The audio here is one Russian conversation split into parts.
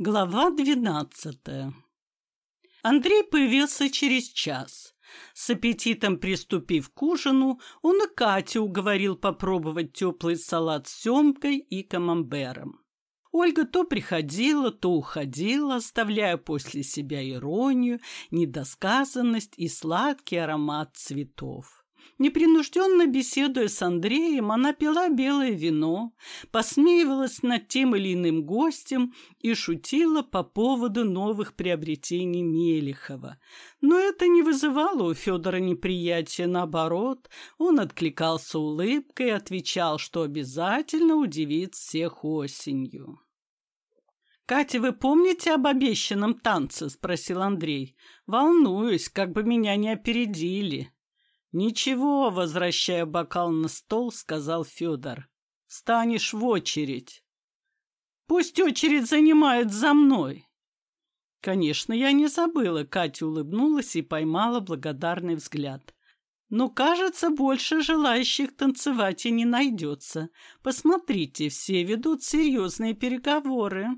Глава двенадцатая Андрей появился через час. С аппетитом приступив к ужину, он и Катю уговорил попробовать теплый салат с семкой и камамбером. Ольга то приходила, то уходила, оставляя после себя иронию, недосказанность и сладкий аромат цветов. Непринужденно беседуя с Андреем, она пила белое вино, посмеивалась над тем или иным гостем и шутила по поводу новых приобретений Мелехова. Но это не вызывало у Федора неприятия, наоборот, он откликался улыбкой и отвечал, что обязательно удивит всех осенью. «Катя, вы помните об обещанном танце?» – спросил Андрей. «Волнуюсь, как бы меня не опередили». «Ничего, возвращая бокал на стол, — сказал Федор. — Станешь в очередь. Пусть очередь занимает за мной. Конечно, я не забыла. Катя улыбнулась и поймала благодарный взгляд. Но, кажется, больше желающих танцевать и не найдется. Посмотрите, все ведут серьезные переговоры.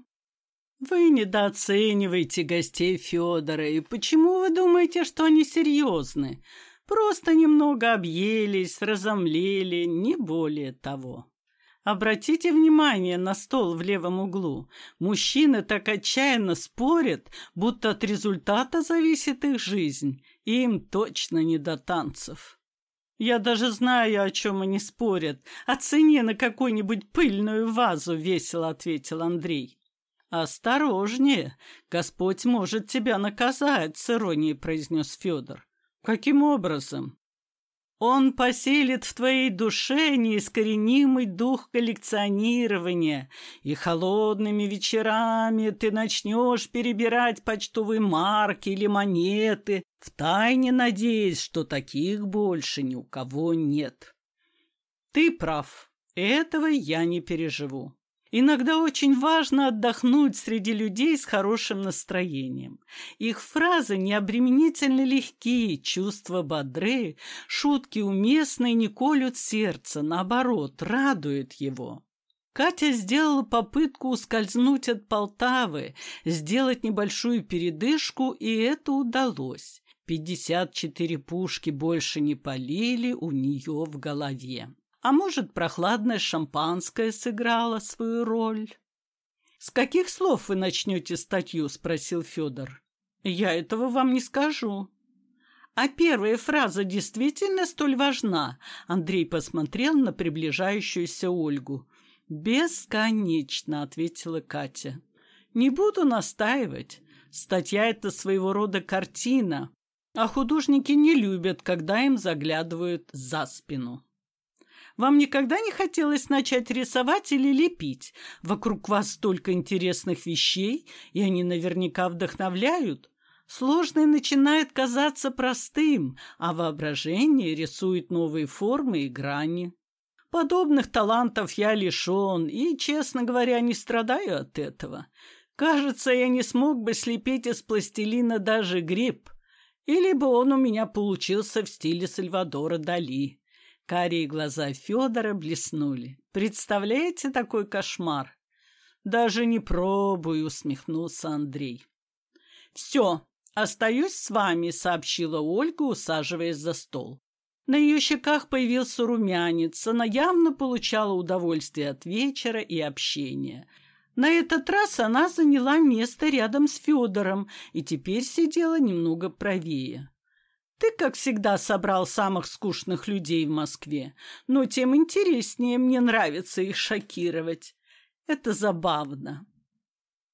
Вы недооцениваете гостей Федора. И почему вы думаете, что они серьезны? Просто немного объелись, разомлели, не более того. Обратите внимание на стол в левом углу. Мужчины так отчаянно спорят, будто от результата зависит их жизнь, и им точно не до танцев. Я даже знаю, о чем они спорят. О цене на какую-нибудь пыльную вазу, весело ответил Андрей. «Осторожнее, Господь может тебя наказать», — с иронией произнес Федор. Каким образом? Он поселит в твоей душе неискоренимый дух коллекционирования, и холодными вечерами ты начнешь перебирать почтовые марки или монеты, втайне надеясь, что таких больше ни у кого нет. Ты прав, этого я не переживу. Иногда очень важно отдохнуть среди людей с хорошим настроением. Их фразы необременительно легкие, чувства бодры, шутки уместные не колют сердце, наоборот, радуют его. Катя сделала попытку ускользнуть от Полтавы, сделать небольшую передышку, и это удалось. Пятьдесят четыре пушки больше не полили у нее в голове. А может, прохладное шампанское сыграло свою роль? «С каких слов вы начнете статью?» – спросил Федор. «Я этого вам не скажу». «А первая фраза действительно столь важна?» Андрей посмотрел на приближающуюся Ольгу. «Бесконечно», — ответила Катя. «Не буду настаивать. Статья — это своего рода картина, а художники не любят, когда им заглядывают за спину». Вам никогда не хотелось начать рисовать или лепить? Вокруг вас столько интересных вещей, и они наверняка вдохновляют. Сложное начинает казаться простым, а воображение рисует новые формы и грани. Подобных талантов я лишен и, честно говоря, не страдаю от этого. Кажется, я не смог бы слепить из пластилина даже гриб, или бы он у меня получился в стиле Сальвадора Дали. Карие глаза Федора блеснули. «Представляете такой кошмар?» «Даже не пробую», — усмехнулся Андрей. «Все, остаюсь с вами», — сообщила Ольга, усаживаясь за стол. На ее щеках появился румянец, она явно получала удовольствие от вечера и общения. На этот раз она заняла место рядом с Федором и теперь сидела немного правее. Ты, как всегда, собрал самых скучных людей в Москве, но тем интереснее мне нравится их шокировать. Это забавно.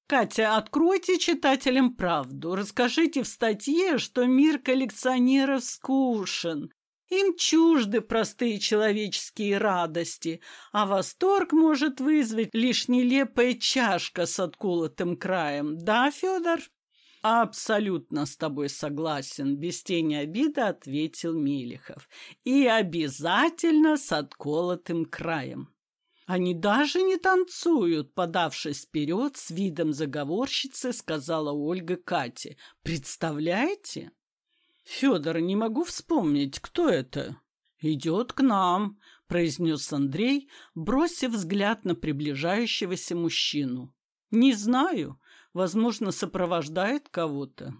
Катя, откройте читателям правду. Расскажите в статье, что мир коллекционеров скучен. Им чужды простые человеческие радости, а восторг может вызвать лишь нелепая чашка с отколотым краем. Да, Федор? «Абсолютно с тобой согласен», — без тени обиды ответил Мелехов. «И обязательно с отколотым краем». «Они даже не танцуют», — подавшись вперед с видом заговорщицы, сказала Ольга Кате. «Представляете?» «Федор, не могу вспомнить, кто это?» «Идет к нам», — произнес Андрей, бросив взгляд на приближающегося мужчину. Не знаю. Возможно, сопровождает кого-то.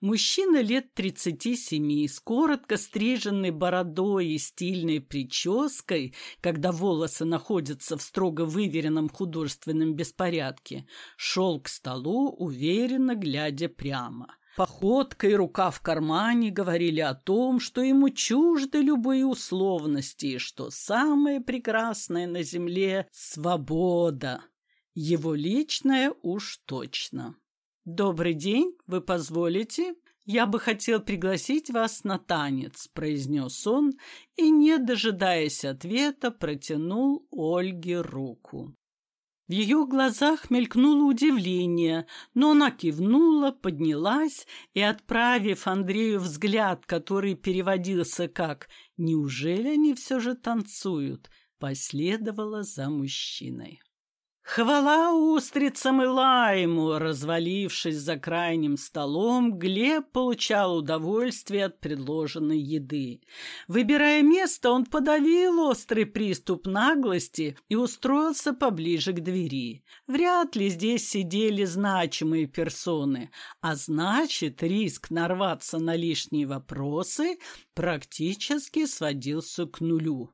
Мужчина лет 37 с коротко стриженной бородой и стильной прической, когда волосы находятся в строго выверенном художественном беспорядке, шел к столу, уверенно глядя прямо. Походка и рука в кармане говорили о том, что ему чужды любые условности, и что самое прекрасное на земле — свобода. Его личное уж точно. «Добрый день, вы позволите? Я бы хотел пригласить вас на танец», — произнес он и, не дожидаясь ответа, протянул Ольге руку. В ее глазах мелькнуло удивление, но она кивнула, поднялась и, отправив Андрею взгляд, который переводился как «Неужели они все же танцуют?», последовала за мужчиной. Хвала устрицам и лайму, развалившись за крайним столом, Глеб получал удовольствие от предложенной еды. Выбирая место, он подавил острый приступ наглости и устроился поближе к двери. Вряд ли здесь сидели значимые персоны, а значит, риск нарваться на лишние вопросы практически сводился к нулю.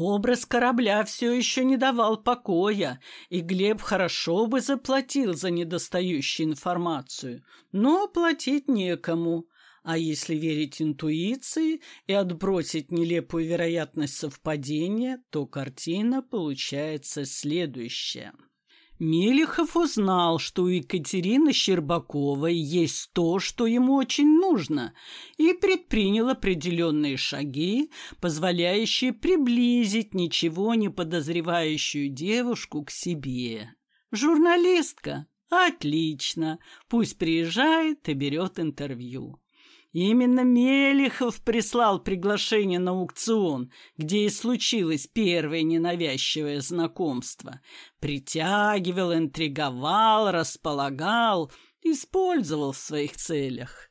Образ корабля все еще не давал покоя, и Глеб хорошо бы заплатил за недостающую информацию, но платить некому. А если верить интуиции и отбросить нелепую вероятность совпадения, то картина получается следующая. Мелехов узнал, что у Екатерины Щербаковой есть то, что ему очень нужно, и предпринял определенные шаги, позволяющие приблизить ничего не подозревающую девушку к себе. Журналистка? Отлично. Пусть приезжает и берет интервью. Именно Мелехов прислал приглашение на аукцион, где и случилось первое ненавязчивое знакомство. Притягивал, интриговал, располагал, использовал в своих целях.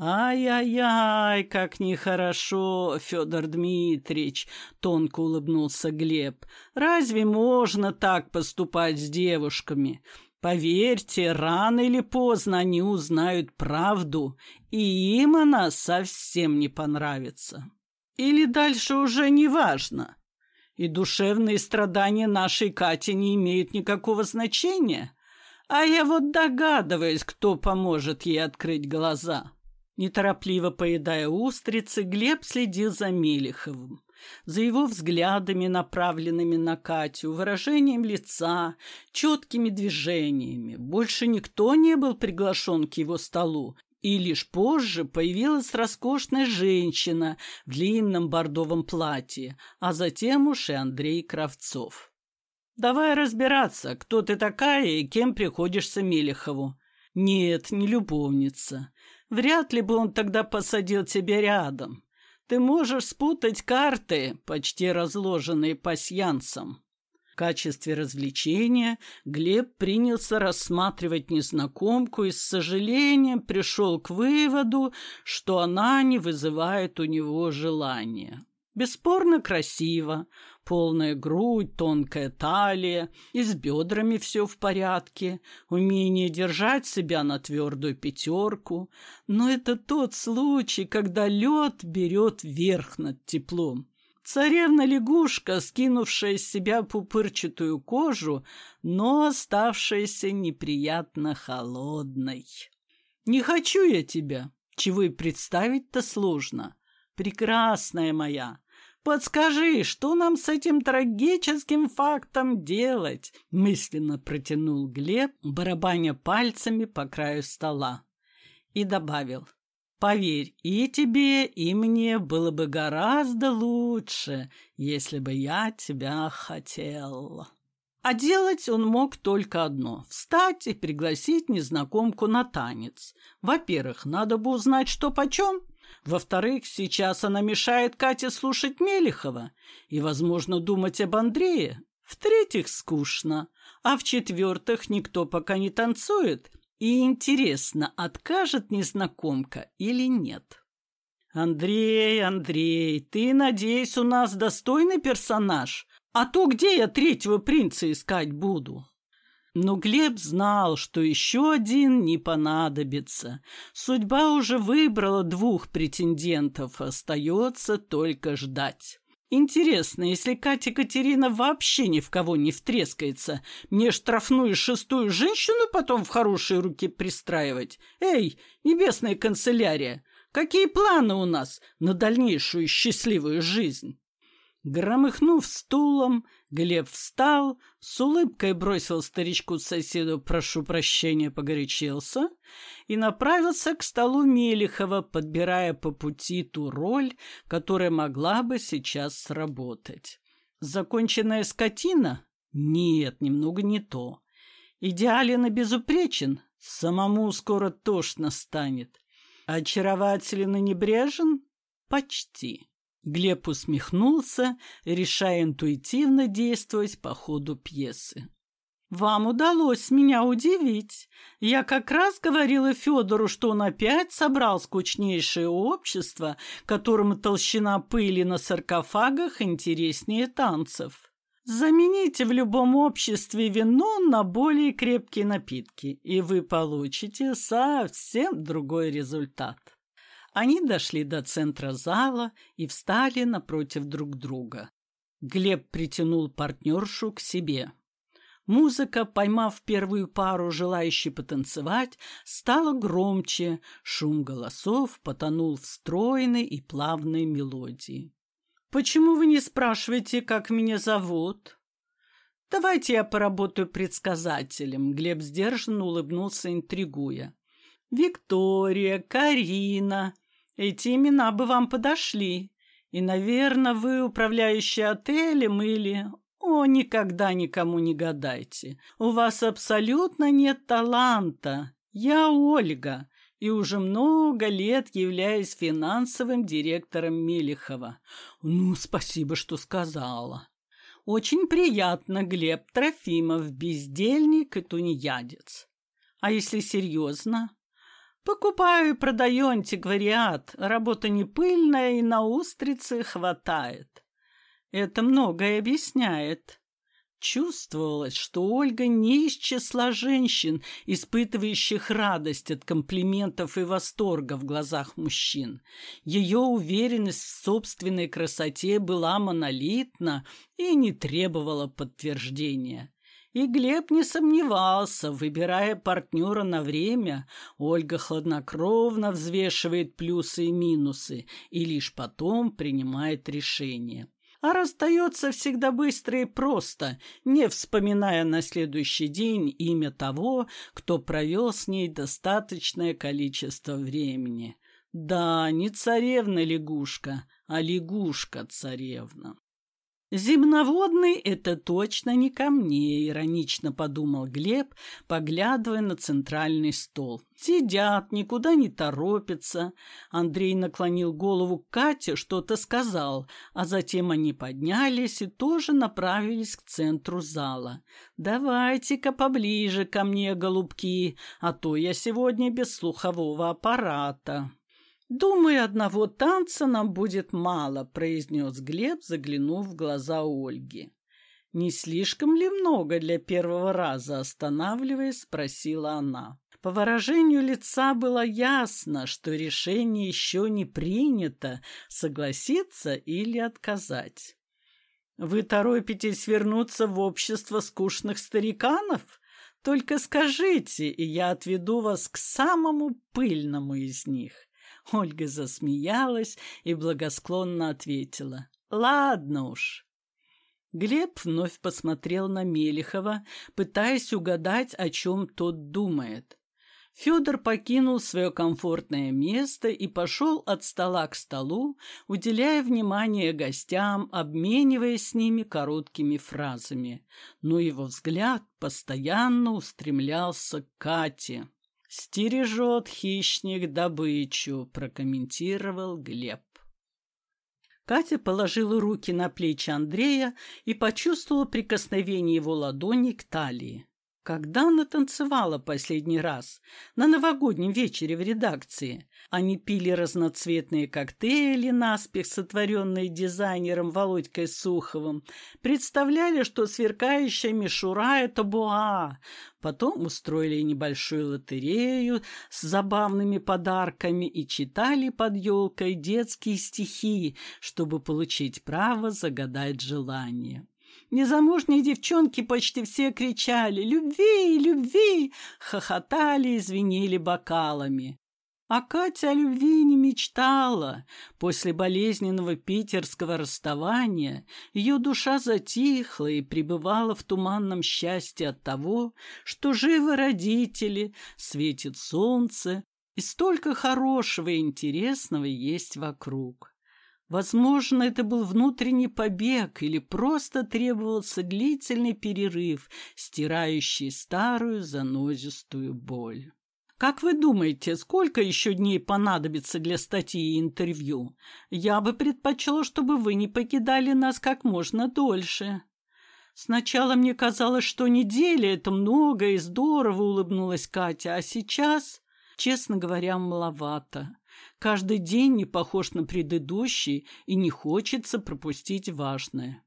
«Ай-яй-яй, как нехорошо, Федор Дмитриевич!» — тонко улыбнулся Глеб. «Разве можно так поступать с девушками? Поверьте, рано или поздно они узнают правду, и им она совсем не понравится. Или дальше уже не важно. И душевные страдания нашей Кати не имеют никакого значения. А я вот догадываюсь, кто поможет ей открыть глаза. Неторопливо поедая устрицы, Глеб следил за Мелиховым за его взглядами, направленными на Катю, выражением лица, четкими движениями. Больше никто не был приглашен к его столу, и лишь позже появилась роскошная женщина в длинном бордовом платье, а затем уж и Андрей Кравцов. «Давай разбираться, кто ты такая и кем приходишься Мелехову». «Нет, не любовница. Вряд ли бы он тогда посадил тебя рядом. Ты можешь спутать карты, почти разложенные пасьянсом. В качестве развлечения Глеб принялся рассматривать незнакомку и с сожалением пришел к выводу, что она не вызывает у него желания. Бесспорно красиво, Полная грудь, тонкая талия, и с бедрами все в порядке, умение держать себя на твердую пятерку. Но это тот случай, когда лед берет верх над теплом. Царевна-лягушка, скинувшая с себя пупырчатую кожу, но оставшаяся неприятно холодной. «Не хочу я тебя, чего и представить-то сложно. Прекрасная моя, Подскажи, что нам с этим трагическим фактом делать?» Мысленно протянул Глеб, барабаня пальцами по краю стола. И добавил. «Поверь, и тебе, и мне было бы гораздо лучше, если бы я тебя хотел». А делать он мог только одно – встать и пригласить незнакомку на танец. Во-первых, надо бы узнать, что почем – во-вторых, сейчас она мешает Кате слушать Мелехова и, возможно, думать об Андрее. В-третьих, скучно. А в-четвертых, никто пока не танцует. И интересно, откажет незнакомка или нет. «Андрей, Андрей, ты, надеюсь, у нас достойный персонаж? А то где я третьего принца искать буду?» Но Глеб знал, что еще один не понадобится. Судьба уже выбрала двух претендентов, остается только ждать. Интересно, если Катя Катерина вообще ни в кого не втрескается, мне штрафную шестую женщину потом в хорошие руки пристраивать? Эй, небесная канцелярия, какие планы у нас на дальнейшую счастливую жизнь? Громыхнув стулом, Глеб встал, с улыбкой бросил старичку-соседу «прошу прощения, погорячился» и направился к столу Мелехова, подбирая по пути ту роль, которая могла бы сейчас сработать. Законченная скотина? Нет, немного не то. Идеален и безупречен? Самому скоро тошно станет. Очарователен и небрежен? Почти. Глеб усмехнулся, решая интуитивно действовать по ходу пьесы. «Вам удалось меня удивить. Я как раз говорила Федору, что он опять собрал скучнейшее общество, которому толщина пыли на саркофагах интереснее танцев. Замените в любом обществе вино на более крепкие напитки, и вы получите совсем другой результат». Они дошли до центра зала и встали напротив друг друга. Глеб притянул партнершу к себе. Музыка, поймав первую пару, желающей потанцевать, стала громче, шум голосов потонул в стройной и плавной мелодии. «Почему вы не спрашиваете, как меня зовут?» «Давайте я поработаю предсказателем», — Глеб сдержанно улыбнулся, интригуя. «Виктория, Карина, эти имена бы вам подошли. И, наверное, вы управляющий отелем или... О, никогда никому не гадайте. У вас абсолютно нет таланта. Я Ольга, и уже много лет являюсь финансовым директором Мелехова. Ну, спасибо, что сказала. Очень приятно, Глеб Трофимов, бездельник и тунеядец. А если серьезно? Покупаю и продаю антиквариат. Работа не пыльная и на устрицы хватает. Это многое объясняет. Чувствовалось, что Ольга не из числа женщин, испытывающих радость от комплиментов и восторга в глазах мужчин. Ее уверенность в собственной красоте была монолитна и не требовала подтверждения. И Глеб не сомневался, выбирая партнера на время, Ольга хладнокровно взвешивает плюсы и минусы и лишь потом принимает решение. А расстается всегда быстро и просто, не вспоминая на следующий день имя того, кто провел с ней достаточное количество времени. Да, не царевна-лягушка, а лягушка-царевна. «Земноводный — это точно не ко мне», — иронично подумал Глеб, поглядывая на центральный стол. «Сидят, никуда не торопятся». Андрей наклонил голову к Кате, что-то сказал, а затем они поднялись и тоже направились к центру зала. «Давайте-ка поближе ко мне, голубки, а то я сегодня без слухового аппарата». «Думаю, одного танца нам будет мало», — произнес Глеб, заглянув в глаза Ольги. «Не слишком ли много для первого раза?» — останавливаясь, спросила она. По выражению лица было ясно, что решение еще не принято, согласиться или отказать. «Вы торопитесь вернуться в общество скучных стариканов? Только скажите, и я отведу вас к самому пыльному из них». Ольга засмеялась и благосклонно ответила. «Ладно уж». Глеб вновь посмотрел на Мелехова, пытаясь угадать, о чем тот думает. Федор покинул свое комфортное место и пошел от стола к столу, уделяя внимание гостям, обмениваясь с ними короткими фразами. Но его взгляд постоянно устремлялся к Кате. «Стережет хищник добычу», — прокомментировал Глеб. Катя положила руки на плечи Андрея и почувствовала прикосновение его ладони к талии. Когда она танцевала последний раз? На новогоднем вечере в редакции. Они пили разноцветные коктейли, наспех сотворенные дизайнером Володькой Суховым. Представляли, что сверкающая мишура — это буа. Потом устроили небольшую лотерею с забавными подарками и читали под елкой детские стихи, чтобы получить право загадать желание. Незамужние девчонки почти все кричали «Любви! Любви!» хохотали и звенели бокалами. А Катя о любви не мечтала. После болезненного питерского расставания ее душа затихла и пребывала в туманном счастье от того, что живы родители, светит солнце, и столько хорошего и интересного есть вокруг. Возможно, это был внутренний побег или просто требовался длительный перерыв, стирающий старую занозистую боль. Как вы думаете, сколько еще дней понадобится для статьи и интервью? Я бы предпочел, чтобы вы не покидали нас как можно дольше. Сначала мне казалось, что неделя — это много и здорово, улыбнулась Катя, а сейчас, честно говоря, маловато. Каждый день не похож на предыдущий, и не хочется пропустить важное.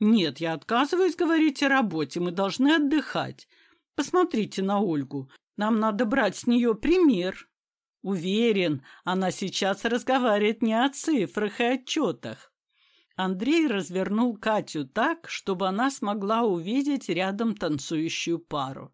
Нет, я отказываюсь говорить о работе, мы должны отдыхать. Посмотрите на Ольгу, нам надо брать с нее пример. Уверен, она сейчас разговаривает не о цифрах и отчетах. Андрей развернул Катю так, чтобы она смогла увидеть рядом танцующую пару.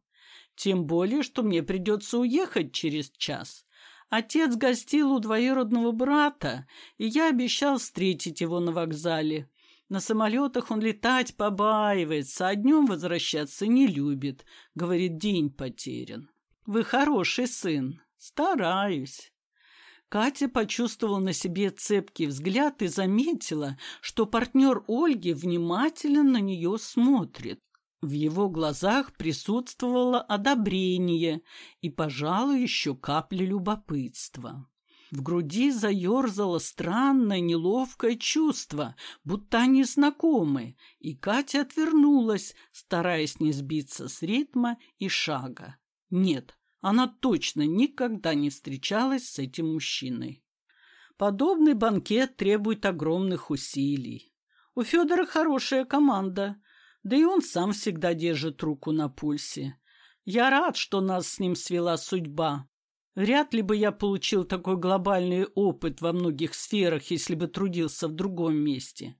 Тем более, что мне придется уехать через час. Отец гостил у двоюродного брата, и я обещал встретить его на вокзале. На самолетах он летать побаивается, а днем возвращаться не любит. Говорит, день потерян. Вы хороший сын. Стараюсь. Катя почувствовала на себе цепкий взгляд и заметила, что партнер Ольги внимательно на нее смотрит. В его глазах присутствовало одобрение и, пожалуй, еще капля любопытства. В груди заерзало странное неловкое чувство, будто они знакомы, и Катя отвернулась, стараясь не сбиться с ритма и шага. Нет, она точно никогда не встречалась с этим мужчиной. Подобный банкет требует огромных усилий. У Федора хорошая команда – да и он сам всегда держит руку на пульсе. Я рад, что нас с ним свела судьба. Вряд ли бы я получил такой глобальный опыт во многих сферах, если бы трудился в другом месте.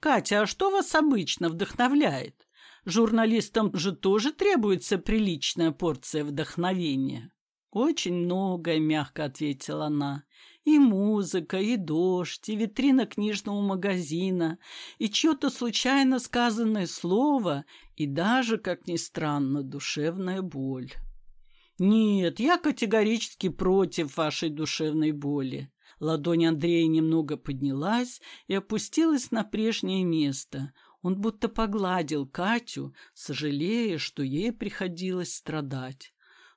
Катя, а что вас обычно вдохновляет? Журналистам же тоже требуется приличная порция вдохновения. Очень многое, мягко ответила она. И музыка, и дождь, и витрина книжного магазина, и чье-то случайно сказанное слово, и даже, как ни странно, душевная боль. Нет, я категорически против вашей душевной боли. Ладонь Андрея немного поднялась и опустилась на прежнее место. Он будто погладил Катю, сожалея, что ей приходилось страдать.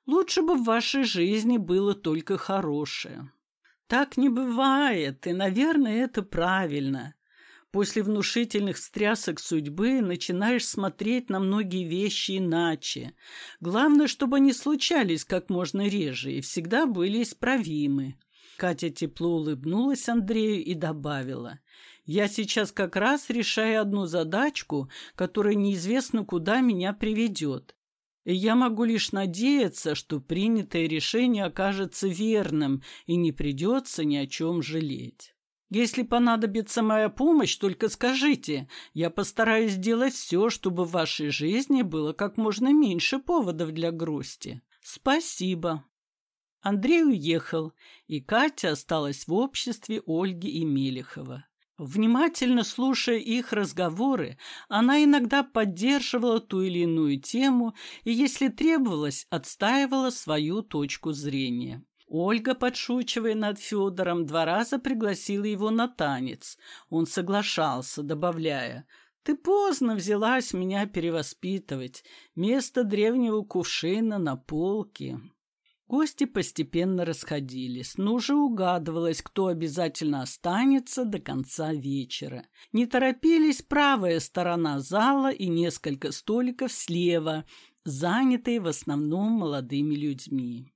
Лучше бы в вашей жизни было только хорошее. Так не бывает, и, наверное, это правильно. После внушительных встрясок судьбы начинаешь смотреть на многие вещи иначе. Главное, чтобы они случались как можно реже и всегда были исправимы. Катя тепло улыбнулась Андрею и добавила. «Я сейчас как раз решаю одну задачку, которая неизвестно куда меня приведет я могу лишь надеяться, что принятое решение окажется верным и не придется ни о чем жалеть. Если понадобится моя помощь, только скажите. Я постараюсь сделать все, чтобы в вашей жизни было как можно меньше поводов для грусти. Спасибо. Андрей уехал, и Катя осталась в обществе Ольги и Мелехова. Внимательно слушая их разговоры, она иногда поддерживала ту или иную тему и, если требовалось, отстаивала свою точку зрения. Ольга, подшучивая над Федором, два раза пригласила его на танец. Он соглашался, добавляя «Ты поздно взялась меня перевоспитывать. Место древнего кувшина на полке». Гости постепенно расходились, но уже угадывалось, кто обязательно останется до конца вечера. Не торопились правая сторона зала и несколько столиков слева, занятые в основном молодыми людьми.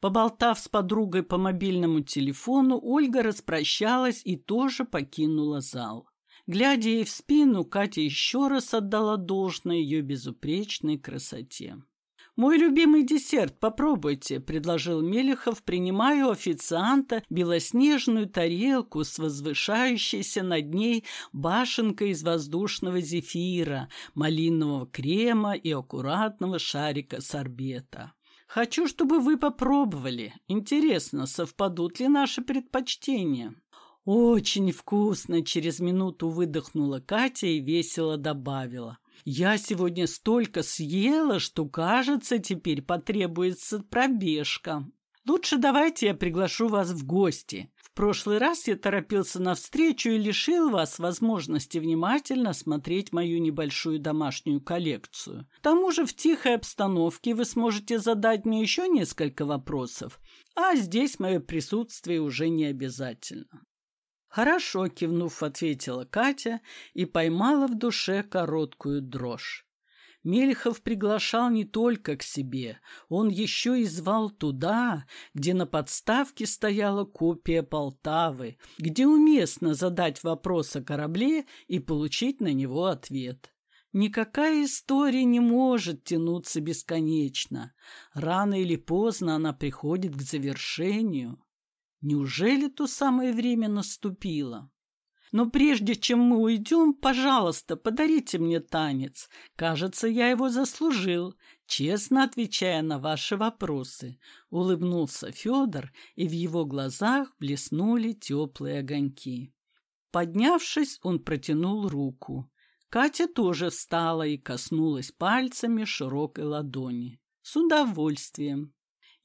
Поболтав с подругой по мобильному телефону, Ольга распрощалась и тоже покинула зал. Глядя ей в спину, Катя еще раз отдала должное ее безупречной красоте. «Мой любимый десерт, попробуйте», — предложил Мелехов, принимая у официанта белоснежную тарелку с возвышающейся над ней башенкой из воздушного зефира, малинового крема и аккуратного шарика сорбета. «Хочу, чтобы вы попробовали. Интересно, совпадут ли наши предпочтения?» «Очень вкусно!» — через минуту выдохнула Катя и весело добавила. Я сегодня столько съела, что, кажется, теперь потребуется пробежка. Лучше давайте я приглашу вас в гости. В прошлый раз я торопился навстречу и лишил вас возможности внимательно смотреть мою небольшую домашнюю коллекцию. К тому же в тихой обстановке вы сможете задать мне еще несколько вопросов, а здесь мое присутствие уже не обязательно. «Хорошо», — кивнув, ответила Катя и поймала в душе короткую дрожь. Мельхов приглашал не только к себе, он еще и звал туда, где на подставке стояла копия Полтавы, где уместно задать вопрос о корабле и получить на него ответ. Никакая история не может тянуться бесконечно. Рано или поздно она приходит к завершению. Неужели то самое время наступило? Но прежде чем мы уйдем, пожалуйста, подарите мне танец. Кажется, я его заслужил, честно отвечая на ваши вопросы. Улыбнулся Федор, и в его глазах блеснули теплые огоньки. Поднявшись, он протянул руку. Катя тоже встала и коснулась пальцами широкой ладони. С удовольствием.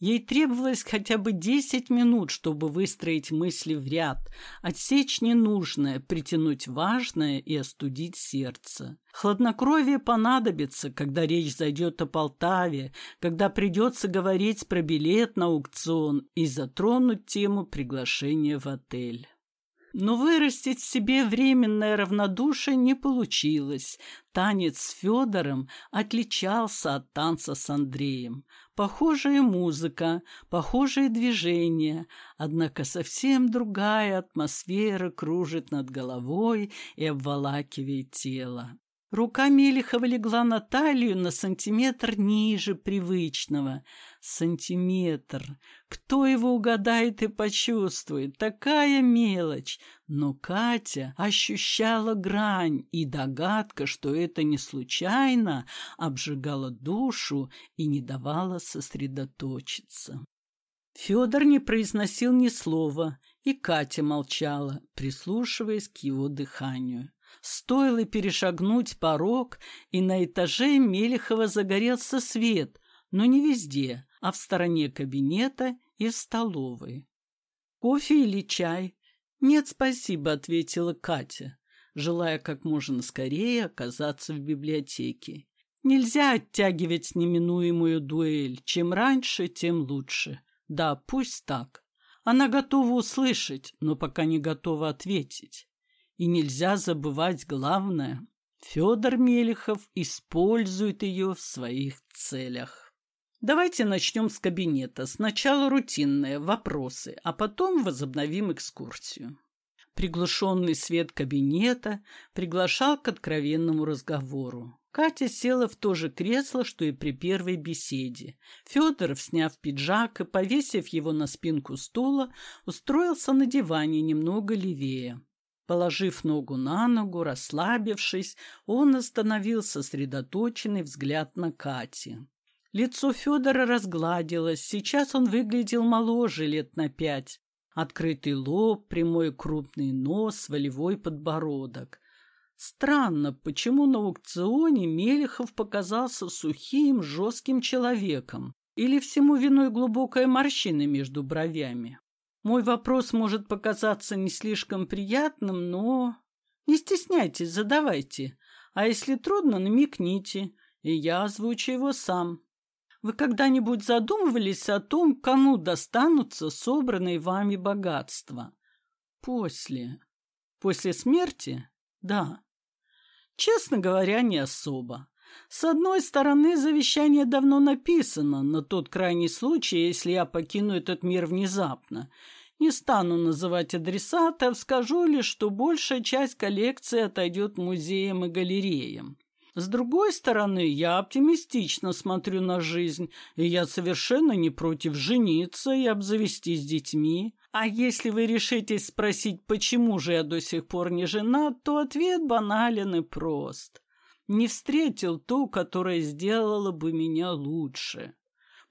Ей требовалось хотя бы десять минут, чтобы выстроить мысли в ряд, отсечь ненужное, притянуть важное и остудить сердце. Хладнокровие понадобится, когда речь зайдет о Полтаве, когда придется говорить про билет на аукцион и затронуть тему приглашения в отель. Но вырастить в себе временное равнодушие не получилось. Танец с Федором отличался от танца с Андреем. Похожая музыка, похожие движения, однако совсем другая атмосфера кружит над головой и обволакивает тело. Рука Мелехова легла на талию на сантиметр ниже привычного. Сантиметр. Кто его угадает и почувствует? Такая мелочь. Но Катя ощущала грань, и догадка, что это не случайно, обжигала душу и не давала сосредоточиться. Федор не произносил ни слова, и Катя молчала, прислушиваясь к его дыханию. Стоило перешагнуть порог, и на этаже Мелехова загорелся свет, но не везде, а в стороне кабинета и в столовой. «Кофе или чай?» «Нет, спасибо», — ответила Катя, желая как можно скорее оказаться в библиотеке. Нельзя оттягивать неминуемую дуэль. Чем раньше, тем лучше. Да, пусть так. Она готова услышать, но пока не готова ответить. И нельзя забывать главное. Федор Мелехов использует ее в своих целях. Давайте начнем с кабинета. Сначала рутинные вопросы, а потом возобновим экскурсию. Приглушенный свет кабинета приглашал к откровенному разговору. Катя села в то же кресло, что и при первой беседе. Федоров, сняв пиджак и повесив его на спинку стула, устроился на диване немного левее. Положив ногу на ногу, расслабившись, он остановил сосредоточенный взгляд на Кати. Лицо Федора разгладилось, сейчас он выглядел моложе лет на пять. Открытый лоб, прямой крупный нос, волевой подбородок. Странно, почему на аукционе Мелехов показался сухим, жестким человеком? Или всему виной глубокая морщина между бровями? Мой вопрос может показаться не слишком приятным, но... Не стесняйтесь, задавайте. А если трудно, намекните, и я озвучу его сам. Вы когда-нибудь задумывались о том, кому достанутся собранные вами богатства? После. После смерти? Да. Честно говоря, не особо. С одной стороны, завещание давно написано, на тот крайний случай, если я покину этот мир внезапно. Не стану называть адресатов, скажу лишь, что большая часть коллекции отойдет музеям и галереям. С другой стороны, я оптимистично смотрю на жизнь, и я совершенно не против жениться и обзавестись детьми. А если вы решитесь спросить, почему же я до сих пор не женат, то ответ банален и прост. Не встретил ту, которая сделала бы меня лучше.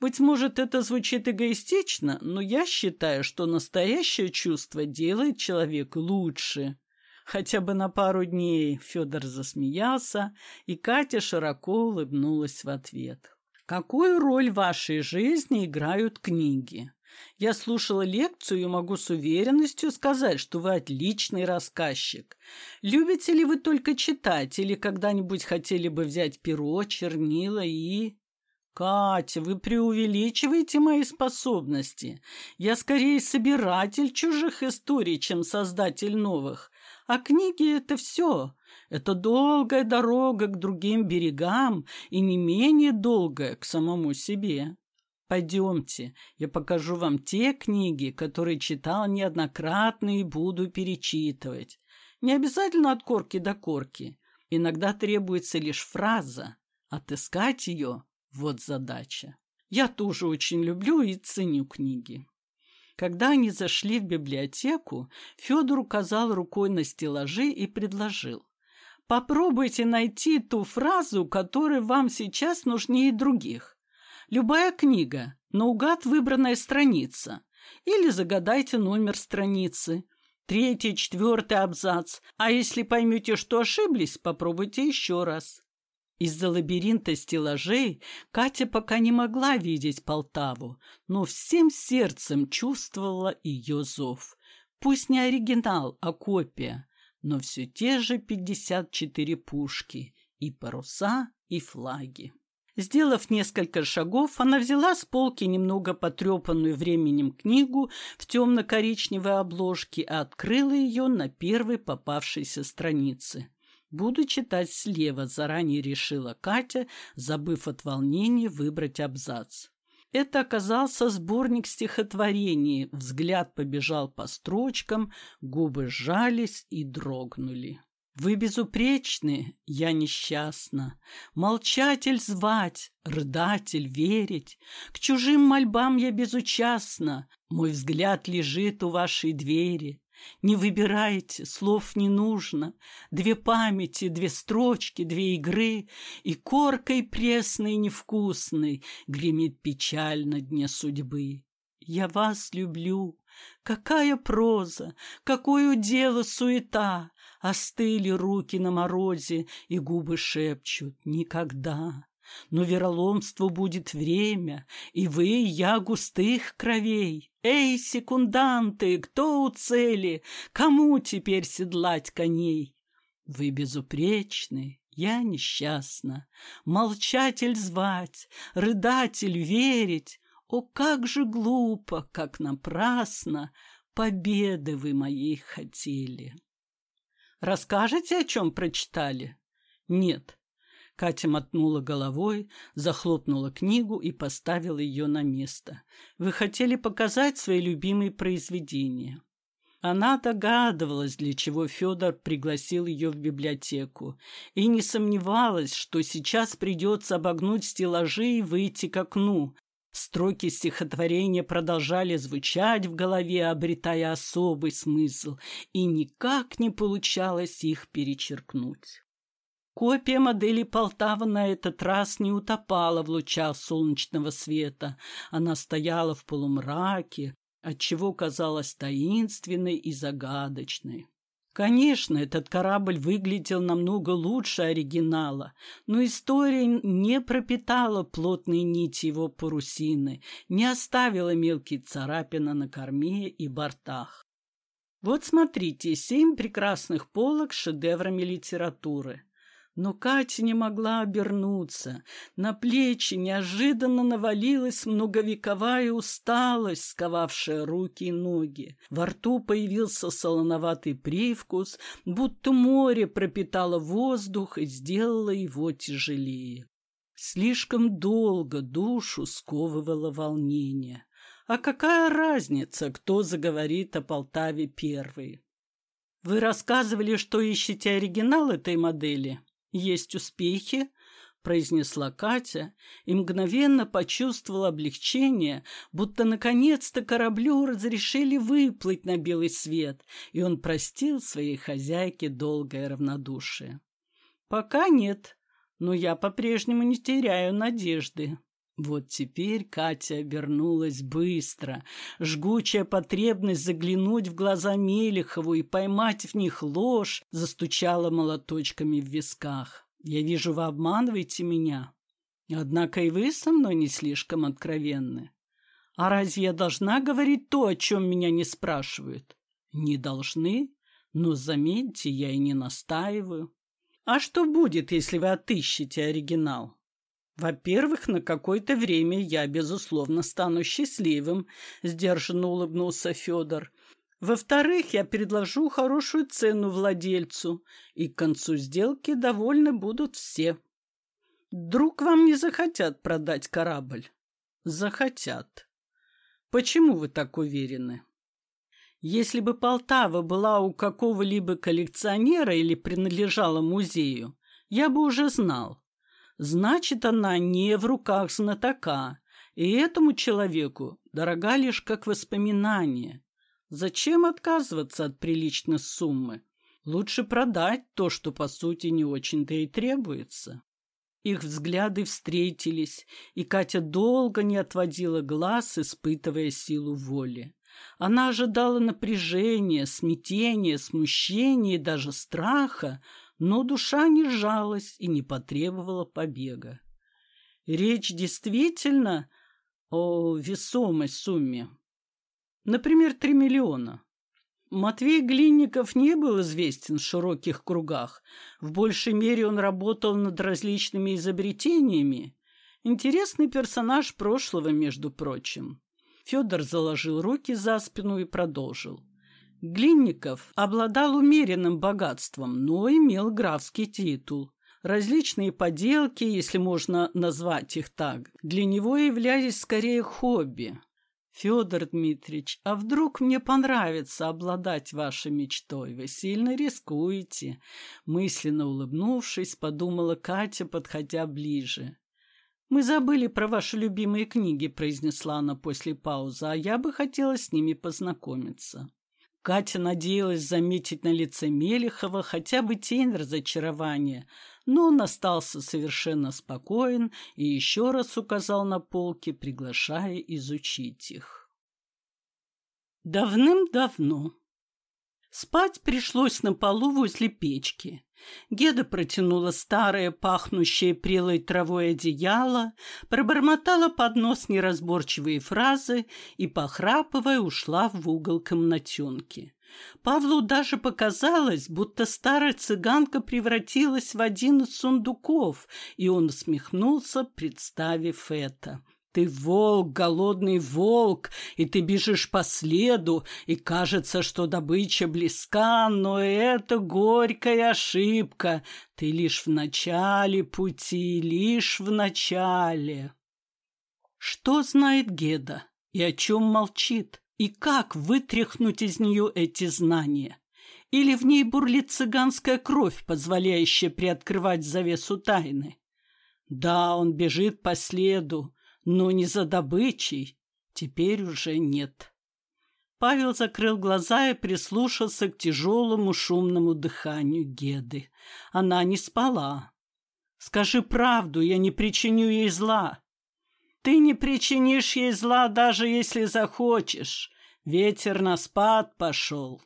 Быть может, это звучит эгоистично, но я считаю, что настоящее чувство делает человека лучше. Хотя бы на пару дней Федор засмеялся, и Катя широко улыбнулась в ответ. Какую роль в вашей жизни играют книги? Я слушала лекцию и могу с уверенностью сказать, что вы отличный рассказчик. Любите ли вы только читать или когда-нибудь хотели бы взять перо, чернила и... «Катя, вы преувеличиваете мои способности. Я скорее собиратель чужих историй, чем создатель новых. А книги — это все. Это долгая дорога к другим берегам и не менее долгая к самому себе. Пойдемте, я покажу вам те книги, которые читал неоднократно и буду перечитывать. Не обязательно от корки до корки. Иногда требуется лишь фраза. Отыскать ее вот задача. Я тоже очень люблю и ценю книги. Когда они зашли в библиотеку, Федор указал рукой на стеллажи и предложил. Попробуйте найти ту фразу, которая вам сейчас нужнее других. Любая книга, наугад выбранная страница. Или загадайте номер страницы. Третий, четвертый абзац. А если поймете, что ошиблись, попробуйте еще раз. Из-за лабиринта стеллажей Катя пока не могла видеть Полтаву, но всем сердцем чувствовала ее зов. Пусть не оригинал, а копия, но все те же 54 пушки, и паруса, и флаги. Сделав несколько шагов, она взяла с полки немного потрепанную временем книгу в темно-коричневой обложке и открыла ее на первой попавшейся странице. Буду читать слева, заранее решила Катя, забыв от волнения выбрать абзац. Это оказался сборник стихотворений. Взгляд побежал по строчкам, губы сжались и дрогнули. Вы безупречны, я несчастна, Молчатель звать, рыдатель верить, К чужим мольбам я безучастна, Мой взгляд лежит у вашей двери. Не выбирайте, слов не нужно. Две памяти, две строчки, две игры, И коркой пресной невкусной Гремит печаль на дне судьбы. Я вас люблю. Какая проза, какое дело суета! Остыли руки на морозе, и губы шепчут «никогда». Но вероломству будет время, и вы, я густых кровей. Эй, секунданты, кто у цели? Кому теперь седлать коней? Вы безупречны, я несчастна. Молчатель звать, рыдатель верить. О, как же глупо, как напрасно Победы вы моей хотели. Расскажете, о чем прочитали? Нет, Катя мотнула головой, захлопнула книгу и поставила ее на место. «Вы хотели показать свои любимые произведения». Она догадывалась, для чего Федор пригласил ее в библиотеку, и не сомневалась, что сейчас придется обогнуть стеллажи и выйти к окну. Строки стихотворения продолжали звучать в голове, обретая особый смысл, и никак не получалось их перечеркнуть. Копия модели Полтава на этот раз не утопала в лучах солнечного света. Она стояла в полумраке, отчего казалась таинственной и загадочной. Конечно, этот корабль выглядел намного лучше оригинала, но история не пропитала плотные нити его парусины, не оставила мелкие царапины на корме и бортах. Вот смотрите, семь прекрасных полок с шедеврами литературы. Но Катя не могла обернуться. На плечи неожиданно навалилась многовековая усталость, сковавшая руки и ноги. Во рту появился солоноватый привкус, будто море пропитало воздух и сделало его тяжелее. Слишком долго душу сковывало волнение. А какая разница, кто заговорит о Полтаве первый? Вы рассказывали, что ищете оригинал этой модели? «Есть успехи», — произнесла Катя и мгновенно почувствовала облегчение, будто наконец-то кораблю разрешили выплыть на белый свет, и он простил своей хозяйке долгое равнодушие. «Пока нет, но я по-прежнему не теряю надежды». Вот теперь Катя обернулась быстро. Жгучая потребность заглянуть в глаза Мелехову и поймать в них ложь застучала молоточками в висках. «Я вижу, вы обманываете меня. Однако и вы со мной не слишком откровенны. А разве я должна говорить то, о чем меня не спрашивают? Не должны? Но заметьте, я и не настаиваю. А что будет, если вы отыщете оригинал?» Во-первых, на какое-то время я, безусловно, стану счастливым, сдержанно улыбнулся Федор. Во-вторых, я предложу хорошую цену владельцу, и к концу сделки довольны будут все. Вдруг вам не захотят продать корабль? Захотят. Почему вы так уверены? Если бы Полтава была у какого-либо коллекционера или принадлежала музею, я бы уже знал. Значит, она не в руках знатока, и этому человеку дорога лишь как воспоминание. Зачем отказываться от приличной суммы? Лучше продать то, что, по сути, не очень-то и требуется. Их взгляды встретились, и Катя долго не отводила глаз, испытывая силу воли. Она ожидала напряжения, смятения, смущения и даже страха, но душа не сжалась и не потребовала побега. Речь действительно о весомой сумме. Например, три миллиона. Матвей Глинников не был известен в широких кругах. В большей мере он работал над различными изобретениями. Интересный персонаж прошлого, между прочим. Федор заложил руки за спину и продолжил. Глинников обладал умеренным богатством, но имел графский титул. Различные поделки, если можно назвать их так, для него являлись скорее хобби. Федор Дмитриевич, а вдруг мне понравится обладать вашей мечтой? Вы сильно рискуете. Мысленно улыбнувшись, подумала Катя, подходя ближе. «Мы забыли про ваши любимые книги», — произнесла она после паузы, «а я бы хотела с ними познакомиться». Катя надеялась заметить на лице Мелехова хотя бы тень разочарования, но он остался совершенно спокоен и еще раз указал на полки, приглашая изучить их. Давным-давно Спать пришлось на полу возле печки. Геда протянула старое, пахнущее прелой травой одеяло, пробормотала под нос неразборчивые фразы и, похрапывая, ушла в угол комнатенки. Павлу даже показалось, будто старая цыганка превратилась в один из сундуков, и он усмехнулся, представив это. Ты волк, голодный волк, и ты бежишь по следу, и кажется, что добыча близка, но это горькая ошибка. Ты лишь в начале пути, лишь в начале. Что знает Геда и о чем молчит, и как вытряхнуть из нее эти знания? Или в ней бурлит цыганская кровь, позволяющая приоткрывать завесу тайны? Да, он бежит по следу, но не за добычей. Теперь уже нет. Павел закрыл глаза и прислушался к тяжелому шумному дыханию Геды. Она не спала. «Скажи правду, я не причиню ей зла». «Ты не причинишь ей зла, даже если захочешь. Ветер на спад пошел».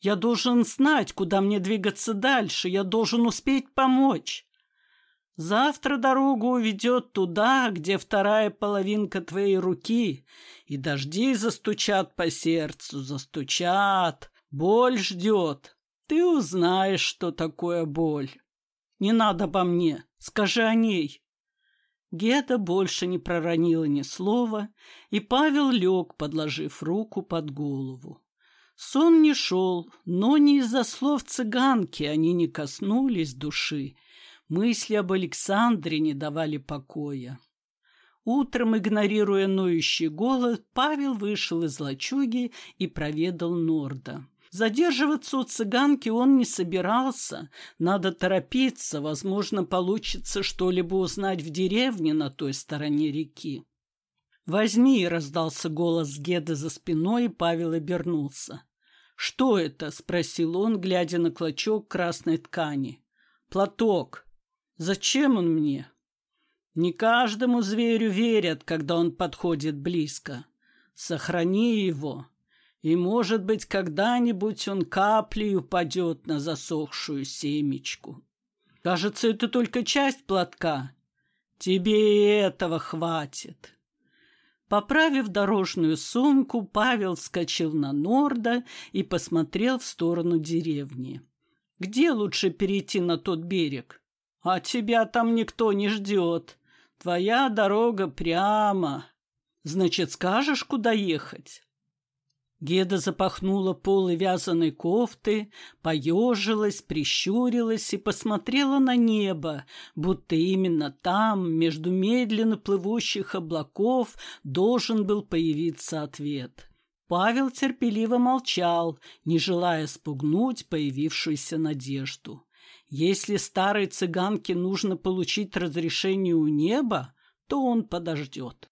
«Я должен знать, куда мне двигаться дальше. Я должен успеть помочь. Завтра дорогу уведет туда, где вторая половинка твоей руки, и дожди застучат по сердцу, застучат, боль ждет. Ты узнаешь, что такое боль. Не надо обо мне, скажи о ней. Геда больше не проронила ни слова, и Павел лег, подложив руку под голову. Сон не шел, но не из-за слов цыганки они не коснулись души. Мысли об Александре не давали покоя. Утром, игнорируя ноющий голод, Павел вышел из лачуги и проведал Норда. Задерживаться у цыганки он не собирался. Надо торопиться, возможно, получится что-либо узнать в деревне на той стороне реки. «Возьми!» — раздался голос Геды за спиной, и Павел обернулся. «Что это?» — спросил он, глядя на клочок красной ткани. «Платок. Зачем он мне?» «Не каждому зверю верят, когда он подходит близко. Сохрани его, и, может быть, когда-нибудь он каплей упадет на засохшую семечку. Кажется, это только часть платка. Тебе и этого хватит. Поправив дорожную сумку, Павел вскочил на Норда и посмотрел в сторону деревни. «Где лучше перейти на тот берег? А тебя там никто не ждет. Твоя дорога прямо. Значит, скажешь, куда ехать?» Геда запахнула полы вязаной кофты, поежилась, прищурилась и посмотрела на небо, будто именно там, между медленно плывущих облаков, должен был появиться ответ. Павел терпеливо молчал, не желая спугнуть появившуюся надежду. Если старой цыганке нужно получить разрешение у неба, то он подождет.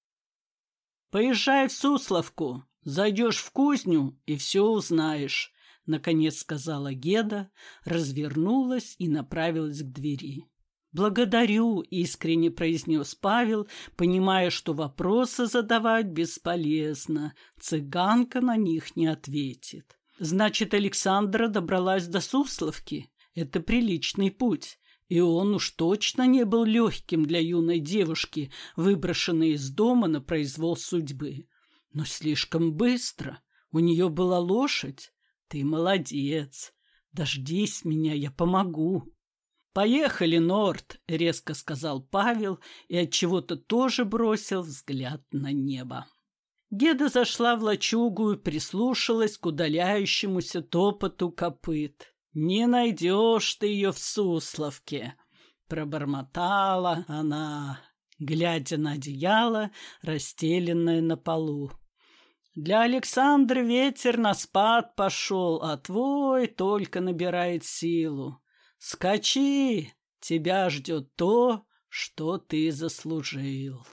«Поезжай в Сусловку», Зайдешь в кузню и все узнаешь, — наконец сказала Геда, развернулась и направилась к двери. «Благодарю», — искренне произнес Павел, понимая, что вопросы задавать бесполезно. Цыганка на них не ответит. «Значит, Александра добралась до Сусловки. Это приличный путь». И он уж точно не был легким для юной девушки, выброшенной из дома на произвол судьбы. Но слишком быстро. У нее была лошадь. Ты молодец. Дождись меня, я помогу. «Поехали, Норт!» — резко сказал Павел и от чего то тоже бросил взгляд на небо. Геда зашла в лачугу и прислушалась к удаляющемуся топоту копыт. «Не найдешь ты ее в Сусловке!» — пробормотала она, глядя на одеяло, расстеленное на полу. Для Александра ветер на спад пошел, а твой только набирает силу. Скачи, тебя ждет то, что ты заслужил.